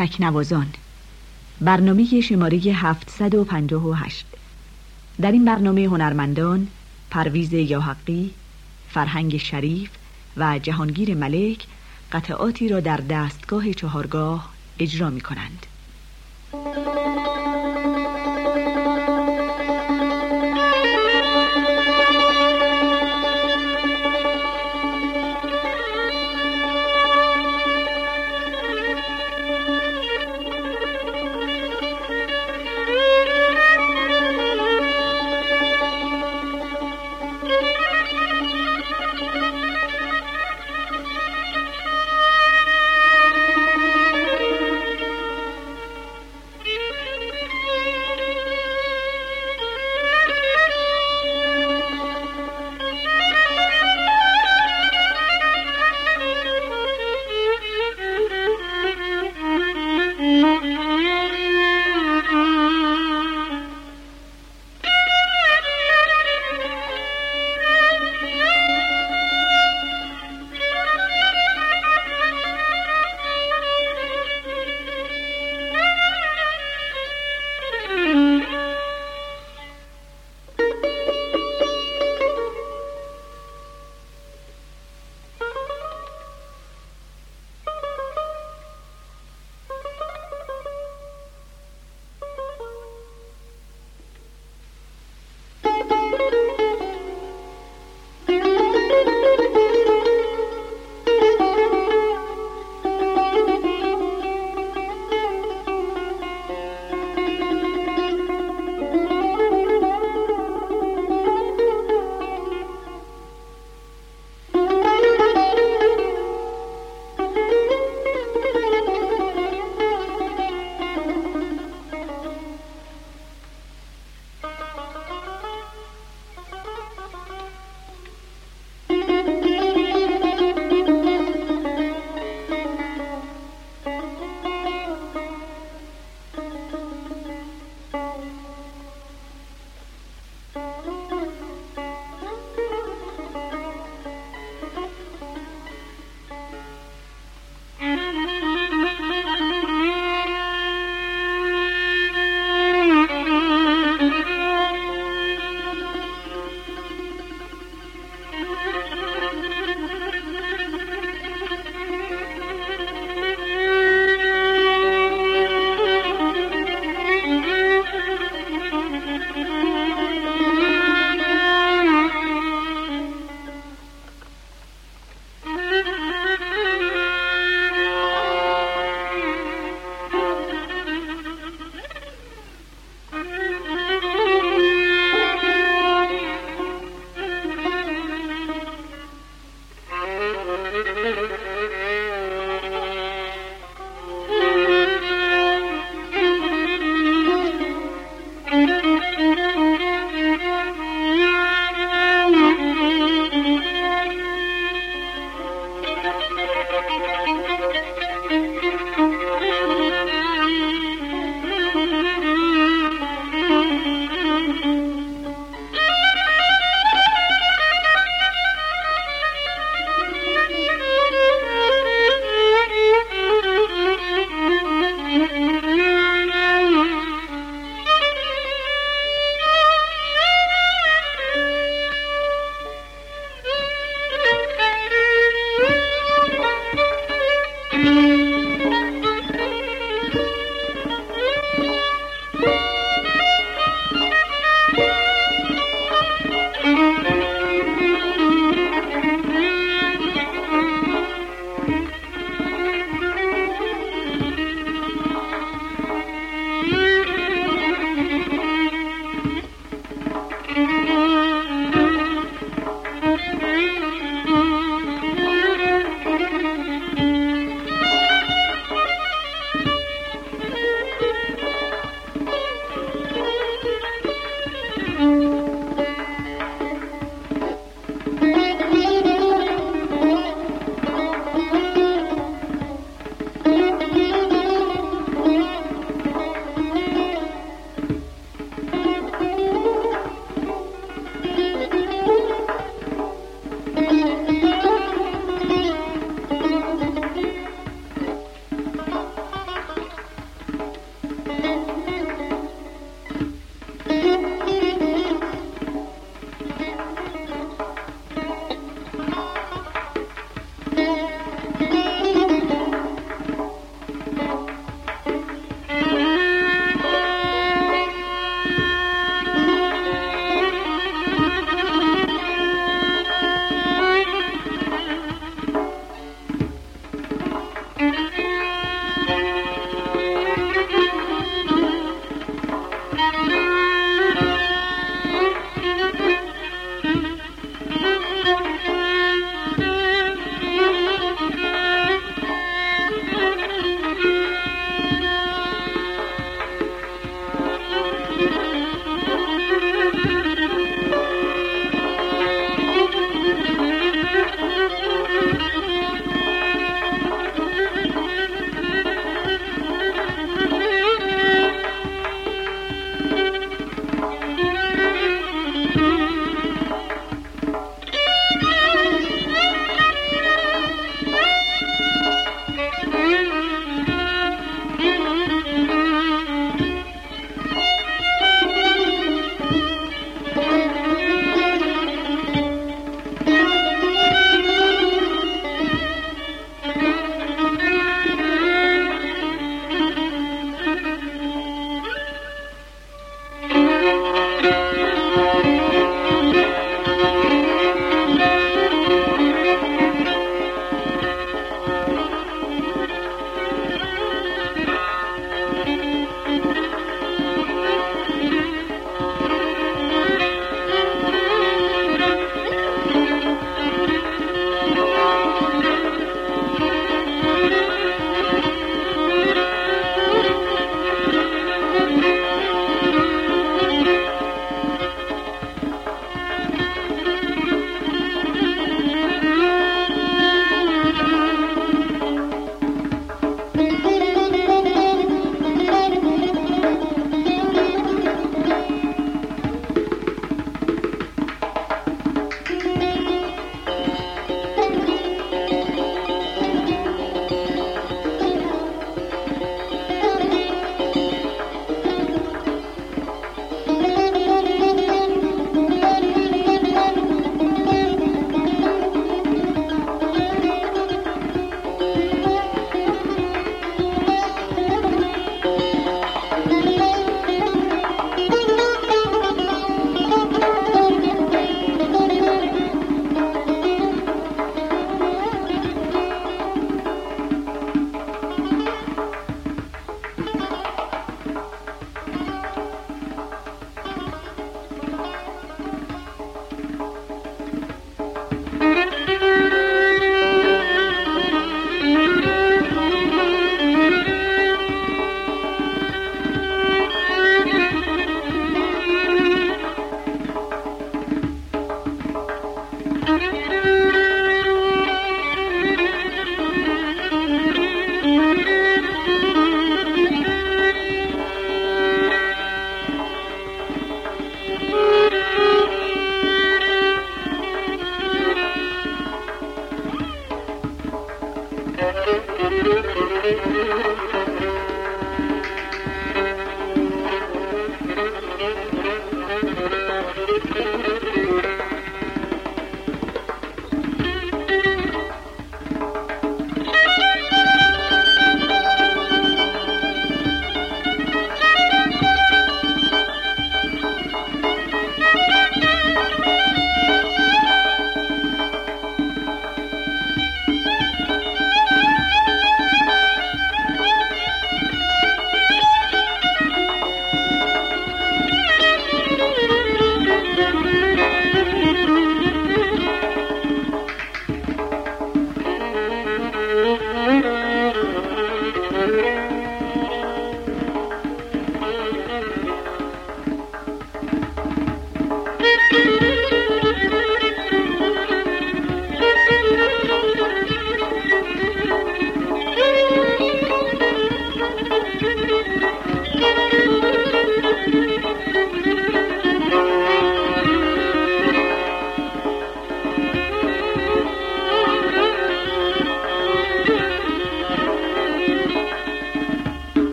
تکنوازان برنامه شماره 758 در این برنامه هنرمندان پرویز یاحقی، فرهنگ شریف و جهانگیر ملک قطعاتی را در دستگاه چهارگاه اجرا می کنند.